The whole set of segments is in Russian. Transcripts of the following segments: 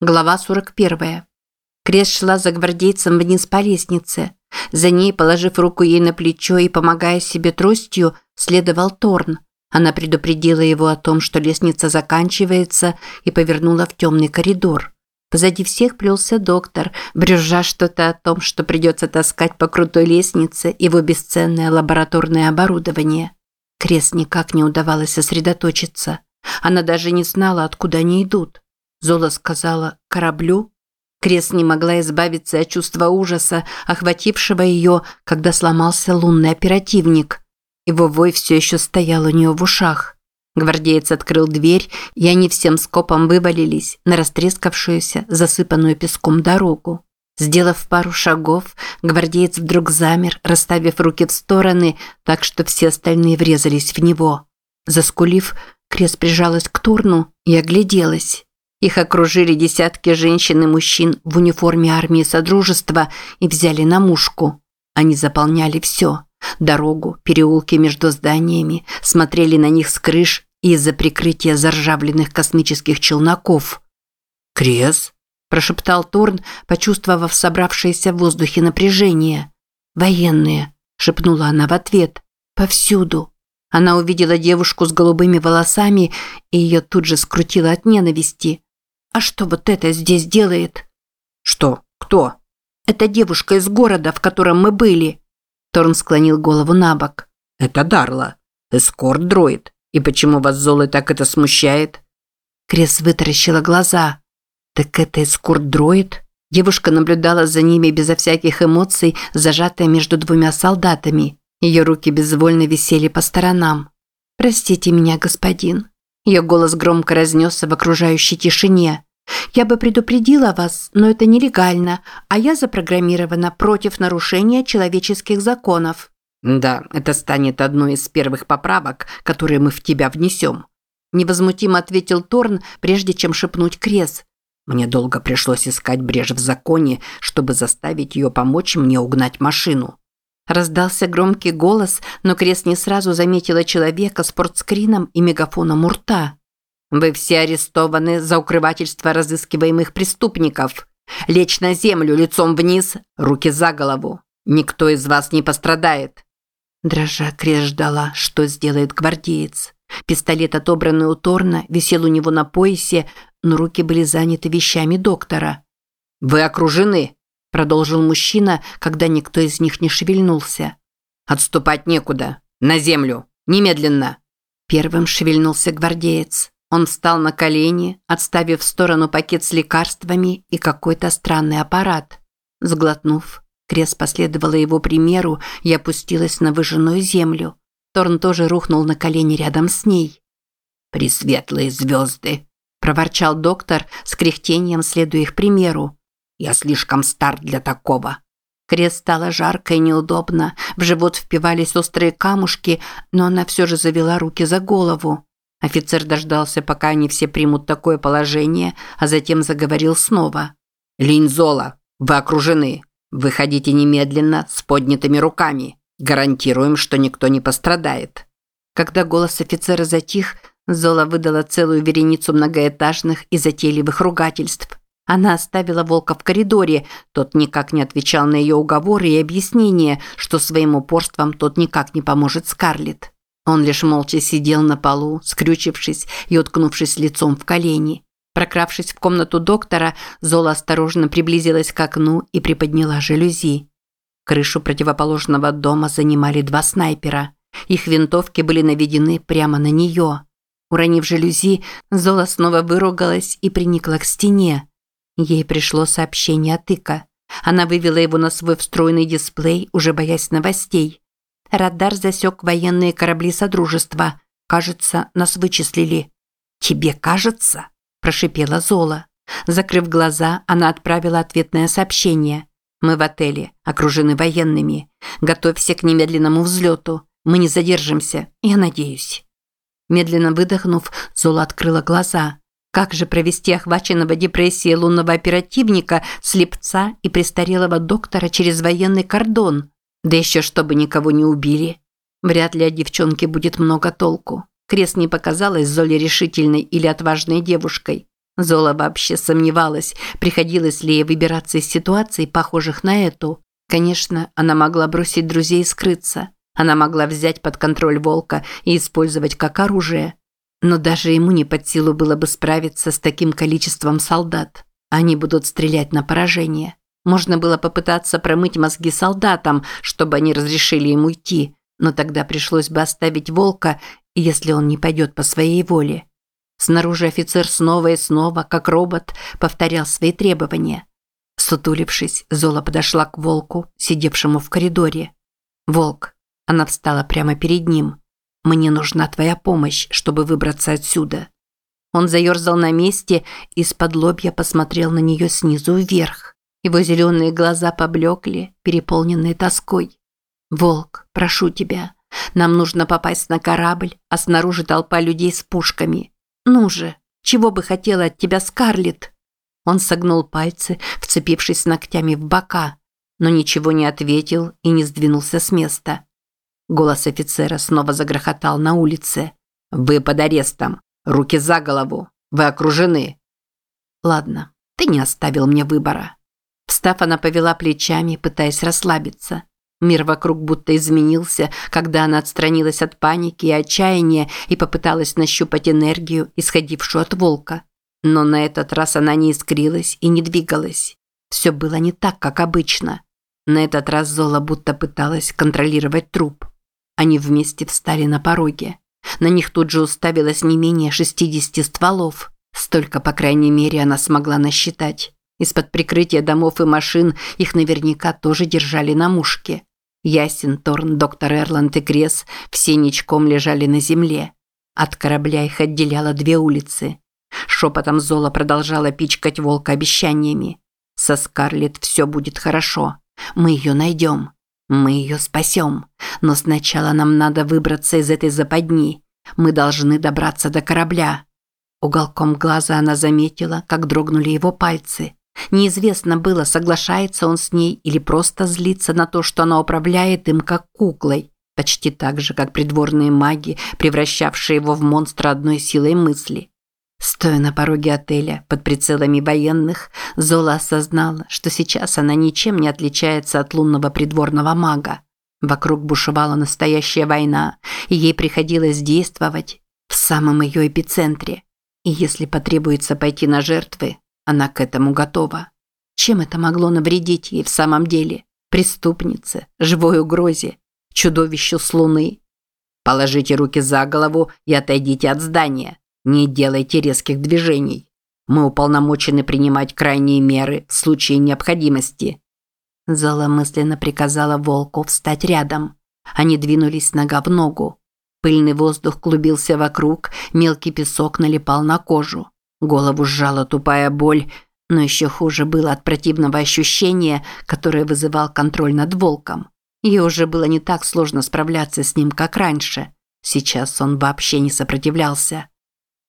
Глава 41. Крес шла за гвардейцем вниз по лестнице. За ней, положив руку ей на плечо и помогая себе тростью, следовал Торн. Она предупредила его о том, что лестница заканчивается, и повернула в темный коридор. Позади всех плелся доктор, брюзжа что-то о том, что придется таскать по крутой лестнице его бесценное лабораторное оборудование. Крес никак не удавалось сосредоточиться. Она даже не знала, откуда они идут. Зола сказала «кораблю». Крес не могла избавиться от чувства ужаса, охватившего ее, когда сломался лунный оперативник. Его вой все еще стоял у нее в ушах. Гвардеец открыл дверь, и они всем скопом вывалились на растрескавшуюся, засыпанную песком дорогу. Сделав пару шагов, гвардеец вдруг замер, расставив руки в стороны, так что все остальные врезались в него. Заскулив, Крес прижалась к Турну и огляделась. Их окружили десятки женщин и мужчин в униформе армии Содружества и взяли на мушку. Они заполняли все – дорогу, переулки между зданиями, смотрели на них с крыш и из-за прикрытия заржавленных космических челноков. «Крес?» – прошептал Торн, почувствовав собравшееся в воздухе напряжение. «Военные», – шепнула она в ответ. «Повсюду». Она увидела девушку с голубыми волосами, и ее тут же скрутило от ненависти. А что вот это здесь делает? Что? Кто? Это девушка из города, в котором мы были. Торн склонил голову на бок. Это Дарла. Эскорт-дроид. И почему вас Золы так это смущает? Крес вытаращила глаза. Так это эскорт-дроид? Девушка наблюдала за ними безо всяких эмоций, зажатая между двумя солдатами. Ее руки безвольно висели по сторонам. «Простите меня, господин», ее голос громко разнесся в окружающей тишине. «Я бы предупредила вас, но это нелегально, а я запрограммирована против нарушения человеческих законов». «Да, это станет одной из первых поправок, которые мы в тебя внесем», невозмутимо ответил Торн, прежде чем шепнуть Крес. «Мне долго пришлось искать брешь в законе, чтобы заставить ее помочь мне угнать машину. Раздался громкий голос, но Крест не сразу заметила человека с портскрином и мегафоном у рта. «Вы все арестованы за укрывательство разыскиваемых преступников. Лечь на землю, лицом вниз, руки за голову. Никто из вас не пострадает». Дрожа Крест ждала, что сделает гвардеец. Пистолет, отобранный у Торна, висел у него на поясе, но руки были заняты вещами доктора. «Вы окружены», продолжил мужчина, когда никто из них не шевельнулся. Отступать некуда. На землю. Немедленно. Первым шевельнулся гвардеец. Он встал на колени, отставив в сторону пакет с лекарствами и какой-то странный аппарат. Сглотнув, Крес последовала его примеру и опустилась на выжженную землю. Торн тоже рухнул на колени рядом с ней. «Пресветлые звезды!» – проворчал доктор с кряхтением, следуя их примеру. Я слишком стар для такого. Крест стало жарко и неудобно, в живот впивались острые камушки, но она все же завела руки за голову. Офицер дождался, пока они все примут такое положение, а затем заговорил снова. «Линзола, вы окружены. Выходите немедленно, с поднятыми руками. Гарантируем, что никто не пострадает». Когда голос офицера затих, Зола выдала целую вереницу многоэтажных и затейливых ругательств. Она оставила волка в коридоре, тот никак не отвечал на ее уговоры и объяснения, что своим упорством тот никак не поможет Скарлетт. Он лишь молча сидел на полу, скрючившись и уткнувшись лицом в колени. Прокравшись в комнату доктора, Зола осторожно приблизилась к окну и приподняла жалюзи. Крышу противоположного дома занимали два снайпера. Их винтовки были наведены прямо на нее. Уронив жалюзи, Зола снова выругалась и приникла к стене. Ей пришло сообщение от Ика. Она вывела его на свой встроенный дисплей, уже боясь новостей. Радар засек военные корабли Содружества. Кажется, нас вычислили. «Тебе кажется?» – прошипела Зола. Закрыв глаза, она отправила ответное сообщение. «Мы в отеле, окружены военными. Готовься к немедленному взлету. Мы не задержимся, я надеюсь». Медленно выдохнув, Зола открыла глаза. Как же провести охваченного депрессией лунного оперативника, слепца и престарелого доктора через военный кордон? Да еще чтобы никого не убили. Вряд ли от девчонки будет много толку. Крест не показалась Золе решительной или отважной девушкой. Зола вообще сомневалась, приходилось ли ей выбираться из ситуаций, похожих на эту. Конечно, она могла бросить друзей и скрыться. Она могла взять под контроль волка и использовать как оружие. Но даже ему не под силу было бы справиться с таким количеством солдат. Они будут стрелять на поражение. Можно было попытаться промыть мозги солдатам, чтобы они разрешили ему уйти, но тогда пришлось бы оставить волка, если он не пойдет по своей воле. Снаружи офицер снова и снова, как робот, повторял свои требования. Сутулившись, Зола подошла к волку, сидевшему в коридоре. «Волк». Она встала прямо перед ним. «Мне нужна твоя помощь, чтобы выбраться отсюда». Он заерзал на месте и с-под лобья посмотрел на нее снизу вверх. Его зеленые глаза поблекли, переполненные тоской. «Волк, прошу тебя, нам нужно попасть на корабль, а снаружи толпа людей с пушками. Ну же, чего бы хотела от тебя Скарлетт?» Он согнул пальцы, вцепившись ногтями в бока, но ничего не ответил и не сдвинулся с места. Голос офицера снова загрохотал на улице. «Вы под арестом. Руки за голову. Вы окружены». «Ладно, ты не оставил мне выбора». Встав, она повела плечами, пытаясь расслабиться. Мир вокруг будто изменился, когда она отстранилась от паники и отчаяния и попыталась нащупать энергию, исходившую от волка. Но на этот раз она не искрилась и не двигалась. Все было не так, как обычно. На этот раз Зола будто пыталась контролировать труп. Они вместе встали на пороге. На них тут же уставилось не менее 60 стволов. Столько, по крайней мере, она смогла насчитать. Из-под прикрытия домов и машин их наверняка тоже держали на мушке. Ясен, Торн, доктор Эрланд и Крес все ничком лежали на земле. От корабля их отделяло две улицы. Шепотом Зола продолжала пичкать волка обещаниями. Со Скарлетт все будет хорошо. Мы ее найдем. Мы ее спасем. Но сначала нам надо выбраться из этой западни. Мы должны добраться до корабля. Уголком глаза она заметила, как дрогнули его пальцы. Неизвестно было, соглашается он с ней или просто злится на то, что она управляет им как куклой, почти так же, как придворные маги, превращавшие его в монстра одной силой мысли. Стоя на пороге отеля под прицелами военных, Зола осознала, что сейчас она ничем не отличается от лунного придворного мага. Вокруг бушевала настоящая война, и ей приходилось действовать в самом ее эпицентре. И если потребуется пойти на жертвы, она к этому готова. Чем это могло навредить ей в самом деле? Преступнице, живой угрозе, чудовищу с луны? Положите руки за голову и отойдите от здания. Не делайте резких движений. Мы уполномочены принимать крайние меры в случае необходимости. Зола мысленно приказала волку встать рядом. Они двинулись нога в ногу. Пыльный воздух клубился вокруг, мелкий песок налипал на кожу. Голову сжала тупая боль, но еще хуже было от противного ощущения, которое вызывал контроль над волком. Ей уже было не так сложно справляться с ним, как раньше. Сейчас он вообще не сопротивлялся.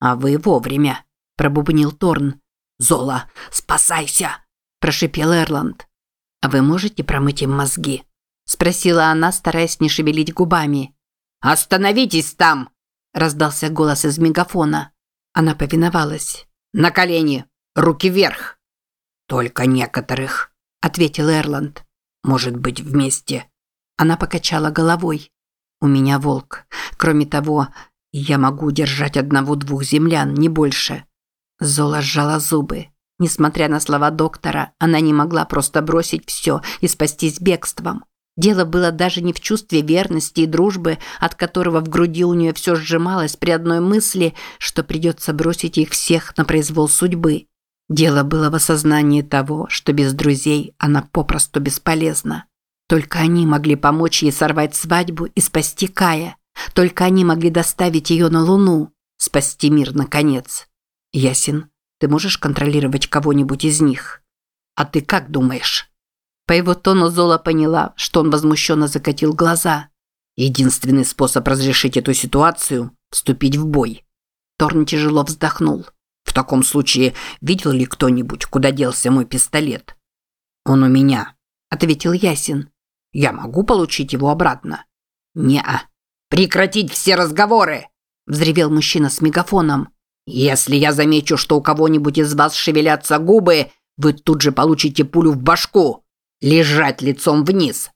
«А вы вовремя», – пробубнил Торн. «Зола, спасайся!» – прошипел Эрланд. «А вы можете промыть им мозги?» – спросила она, стараясь не шевелить губами. «Остановитесь там!» – раздался голос из мегафона. Она повиновалась. «На колени! Руки вверх!» «Только некоторых», – ответил Эрланд. «Может быть, вместе?» Она покачала головой. «У меня волк. Кроме того, я могу удержать одного-двух землян, не больше». Зола сжала зубы. Несмотря на слова доктора, она не могла просто бросить все и спастись бегством. Дело было даже не в чувстве верности и дружбы, от которого в груди у нее все сжималось при одной мысли, что придется бросить их всех на произвол судьбы. Дело было в осознании того, что без друзей она попросту бесполезна. Только они могли помочь ей сорвать свадьбу и спасти Кая. Только они могли доставить ее на Луну, спасти мир наконец. Ясин, ты можешь контролировать кого-нибудь из них? А ты как думаешь? По его тону Зола поняла, что он возмущенно закатил глаза. Единственный способ разрешить эту ситуацию – вступить в бой. Торн тяжело вздохнул. В таком случае, видел ли кто-нибудь, куда делся мой пистолет? Он у меня, ответил Ясин. Я могу получить его обратно? Неа. Прекратить все разговоры! Взревел мужчина с мегафоном. Если я замечу, что у кого-нибудь из вас шевелятся губы, вы тут же получите пулю в башку. Лежать лицом вниз.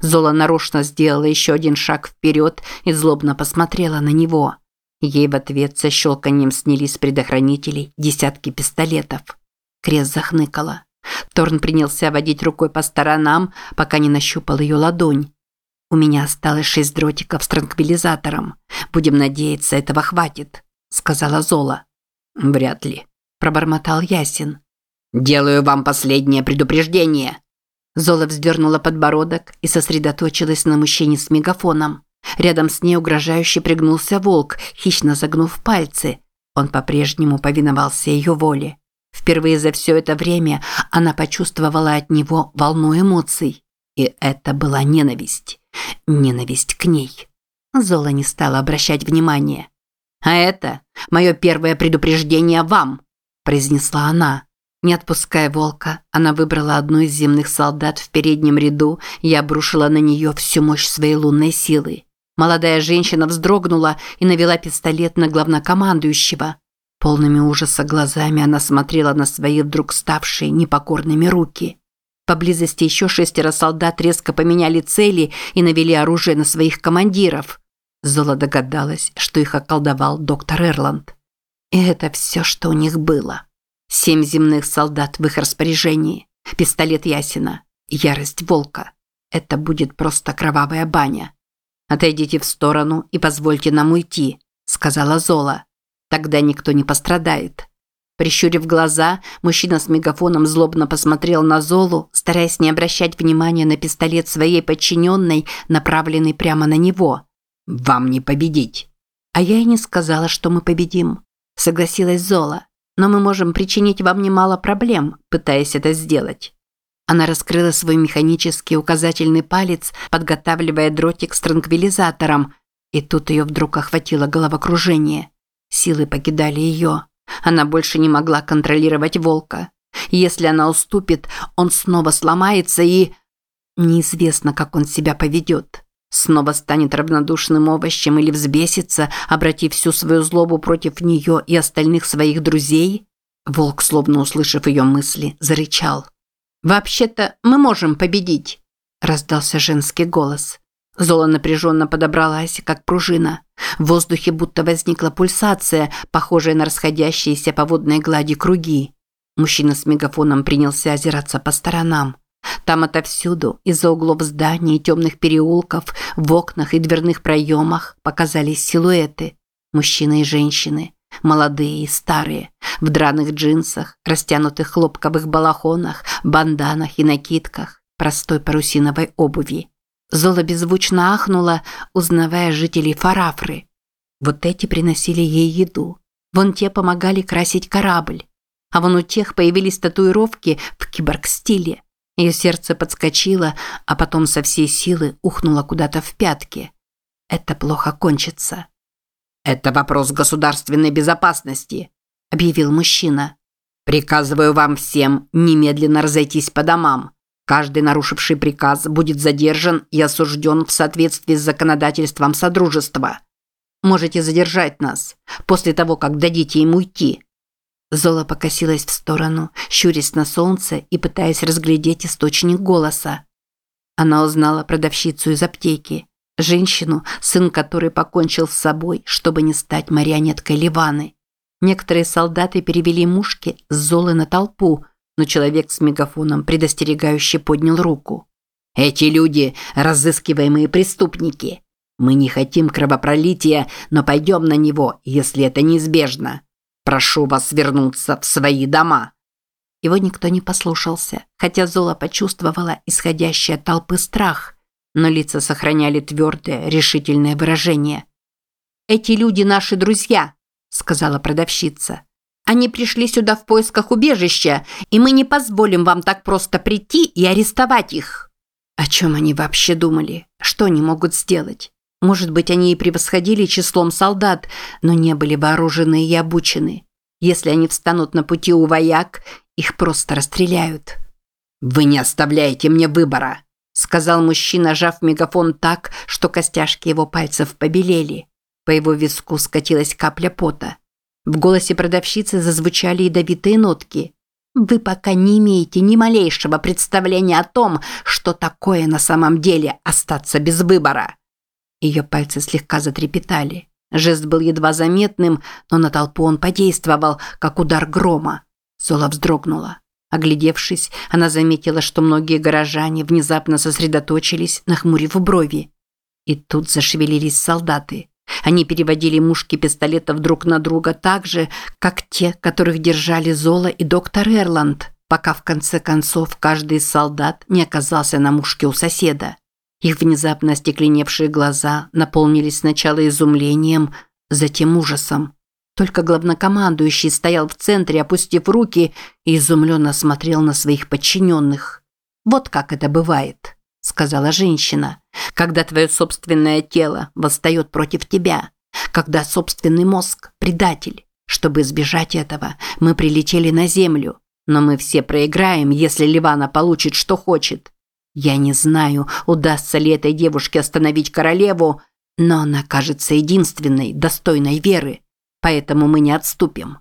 Зола нарочно сделала еще один шаг вперед и злобно посмотрела на него. Ей в ответ со щелканием снялись с предохранителей десятки пистолетов. Крес захныкала. Торн принялся водить рукой по сторонам, пока не нащупал ее ладонь. «У меня осталось шесть дротиков с транквилизатором. Будем надеяться, этого хватит», – сказала Зола. «Вряд ли», – пробормотал Ясин. «Делаю вам последнее предупреждение». Зола вздернула подбородок и сосредоточилась на мужчине с мегафоном. Рядом с ней угрожающе пригнулся волк, хищно загнув пальцы. Он по-прежнему повиновался ее воле. Впервые за все это время она почувствовала от него волну эмоций. И это была ненависть. Ненависть к ней. Зола не стала обращать внимания. «А это мое первое предупреждение вам», – произнесла она. Не отпуская волка, она выбрала одну из земных солдат в переднем ряду и обрушила на нее всю мощь своей лунной силы. Молодая женщина вздрогнула и навела пистолет на главнокомандующего. Полными ужаса глазами она смотрела на свои вдруг ставшие непокорными руки. Поблизости еще шестеро солдат резко поменяли цели и навели оружие на своих командиров. Зола догадалась, что их околдовал доктор Эрланд. И это все, что у них было. Семь земных солдат в их распоряжении. Пистолет Ясина. Ярость волка. Это будет просто кровавая баня. «Отойдите в сторону и позвольте нам уйти», – сказала Зола. Тогда никто не пострадает. Прищурив глаза, мужчина с мегафоном злобно посмотрел на Золу, стараясь не обращать внимания на пистолет своей подчиненной, направленный прямо на него. «Вам не победить!» «А я и не сказала, что мы победим», – согласилась Зола. «Но мы можем причинить вам немало проблем, пытаясь это сделать». Она раскрыла свой механический указательный палец, подготавливая дротик с транквилизатором, и тут ее вдруг охватило головокружение – Силы покидали ее. Она больше не могла контролировать волка. Если она уступит, он снова сломается и... Неизвестно, как он себя поведет. Снова станет равнодушным овощем или взбесится, обратив всю свою злобу против нее и остальных своих друзей? Волк, словно услышав ее мысли, зарычал. «Вообще-то мы можем победить», – раздался женский голос. Зола напряженно подобралась, как пружина. В воздухе будто возникла пульсация, похожая на расходящиеся по водной глади круги. Мужчина с мегафоном принялся озираться по сторонам. Там отовсюду, из-за углов зданий темных переулков, в окнах и дверных проемах показались силуэты. Мужчины и женщины, молодые и старые, в драных джинсах, растянутых хлопковых балахонах, банданах и накидках, простой парусиновой обуви. Зола беззвучно ахнула, узнавая жителей Фарафры. Вот эти приносили ей еду. Вон те помогали красить корабль. А вон у тех появились татуировки в киборг-стиле. Ее сердце подскочило, а потом со всей силы ухнуло куда-то в пятки. Это плохо кончится. «Это вопрос государственной безопасности», – объявил мужчина. «Приказываю вам всем немедленно разойтись по домам. Каждый нарушивший приказ будет задержан и осужден в соответствии с законодательством Содружества. Можете задержать нас после того, как дадите им уйти». Зола покосилась в сторону, щурясь на солнце и пытаясь разглядеть источник голоса. Она узнала продавщицу из аптеки, женщину, сын которой покончил с собой, чтобы не стать марионеткой Ливаны. Некоторые солдаты перевели мушки с Золы на толпу – но человек с мегафоном предостерегающе поднял руку. «Эти люди – разыскиваемые преступники. Мы не хотим кровопролития, но пойдем на него, если это неизбежно. Прошу вас вернуться в свои дома». Его никто не послушался, хотя Зола почувствовала исходящий от толпы страх, но лица сохраняли твердое, решительное выражение. «Эти люди наши друзья», – сказала продавщица. Они пришли сюда в поисках убежища, и мы не позволим вам так просто прийти и арестовать их». О чем они вообще думали? Что они могут сделать? Может быть, они и превосходили числом солдат, но не были вооружены и обучены. Если они встанут на пути у вояк, их просто расстреляют. «Вы не оставляете мне выбора», – сказал мужчина, жав мегафон так, что костяшки его пальцев побелели. По его виску скатилась капля пота. В голосе продавщицы зазвучали ядовитые нотки. «Вы пока не имеете ни малейшего представления о том, что такое на самом деле остаться без выбора». Ее пальцы слегка затрепетали. Жест был едва заметным, но на толпу он подействовал, как удар грома. Зола вздрогнула. Оглядевшись, она заметила, что многие горожане внезапно сосредоточились, нахмурив брови. И тут зашевелились солдаты. Они переводили мушки пистолетов друг на друга так же, как те, которых держали Зола и доктор Эрланд, пока в конце концов каждый из солдат не оказался на мушке у соседа. Их внезапно остекленевшие глаза наполнились сначала изумлением, затем ужасом. Только главнокомандующий стоял в центре, опустив руки, и изумленно смотрел на своих подчиненных. «Вот как это бывает», – сказала женщина, – «когда твое собственное тело восстает против тебя, когда собственный мозг – предатель. Чтобы избежать этого, мы прилетели на Землю, но мы все проиграем, если Ливана получит, что хочет. Я не знаю, удастся ли этой девушке остановить королеву, но она кажется единственной, достойной веры. Поэтому мы не отступим.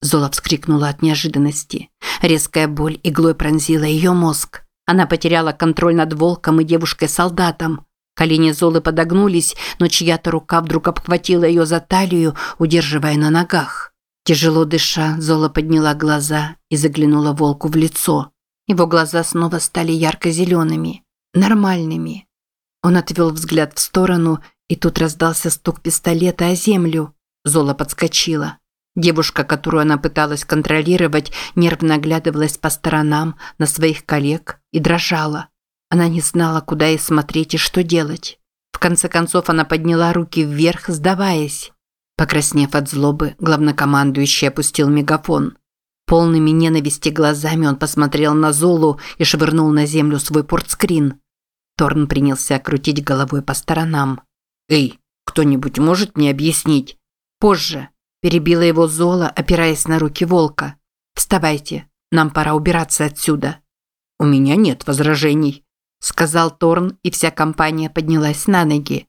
Зола вскрикнула от неожиданности. Резкая боль иглой пронзила ее мозг. Она потеряла контроль над волком и девушкой-солдатом. Колени Золы подогнулись, но чья-то рука вдруг обхватила ее за талию, удерживая на ногах. Тяжело дыша, Зола подняла глаза и заглянула волку в лицо. Его глаза снова стали ярко-зелеными, нормальными. Он отвел взгляд в сторону, и тут раздался стук пистолета о землю. Зола подскочила. Девушка, которую она пыталась контролировать, нервно оглядывалась по сторонам на своих коллег и дрожала. Она не знала, куда ей смотреть и что делать. В конце концов она подняла руки вверх, сдаваясь. Покраснев от злобы, главнокомандующий опустил мегафон. Полными ненависти глазами он посмотрел на Золу и швырнул на землю свой портскрин. Торн принялся крутить головой по сторонам. «Эй, кто-нибудь может мне объяснить?» «Позже», – перебила его Зола, опираясь на руки волка. «Вставайте, нам пора убираться отсюда». «У меня нет возражений», – сказал Торн, и вся компания поднялась на ноги.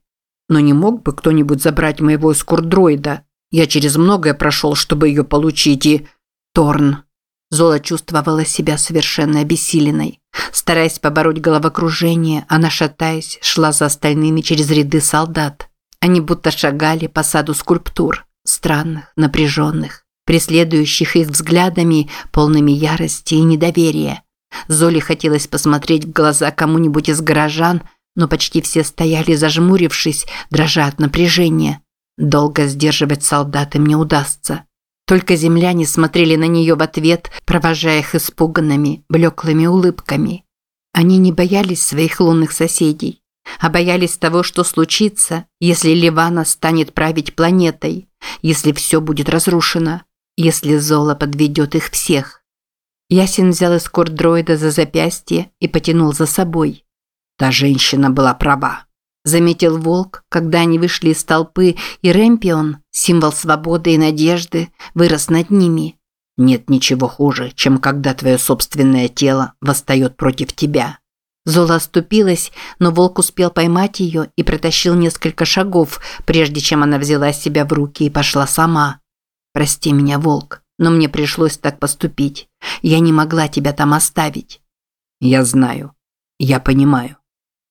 «Но не мог бы кто-нибудь забрать моего эскурдроида? Я через многое прошел, чтобы ее получить, и...» Торн. Зола чувствовала себя совершенно обессиленной. Стараясь побороть головокружение, она, шатаясь, шла за остальными через ряды солдат. Они будто шагали по саду скульптур, странных, напряженных, преследующих их взглядами, полными ярости и недоверия. Золе хотелось посмотреть в глаза кому-нибудь из горожан, но почти все стояли зажмурившись, дрожа от напряжения. Долго сдерживать солдат им не удастся. Только земляне смотрели на нее в ответ, провожая их испуганными, блеклыми улыбками. Они не боялись своих лунных соседей, а боялись того, что случится, если Ливана станет править планетой, если все будет разрушено, если Зола подведет их всех. Ясен взял эскорт-дроида за запястье и потянул за собой. Та женщина была права. Заметил волк, когда они вышли из толпы, и Рэмпион, символ свободы и надежды, вырос над ними. Нет ничего хуже, чем когда твое собственное тело восстает против тебя. Зола оступилась, но волк успел поймать ее и протащил несколько шагов, прежде чем она взяла себя в руки и пошла сама. «Прости меня, волк, но мне пришлось так поступить. Я не могла тебя там оставить». «Я знаю. Я понимаю».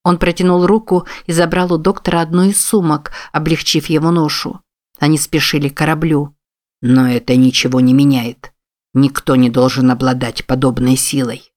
Он протянул руку и забрал у доктора одну из сумок, облегчив его ношу. Они спешили к кораблю. Но это ничего не меняет. Никто не должен обладать подобной силой.